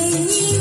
你。